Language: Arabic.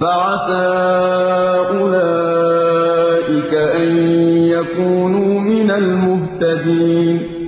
فعسى أولئك أن يكونوا من المهتدين.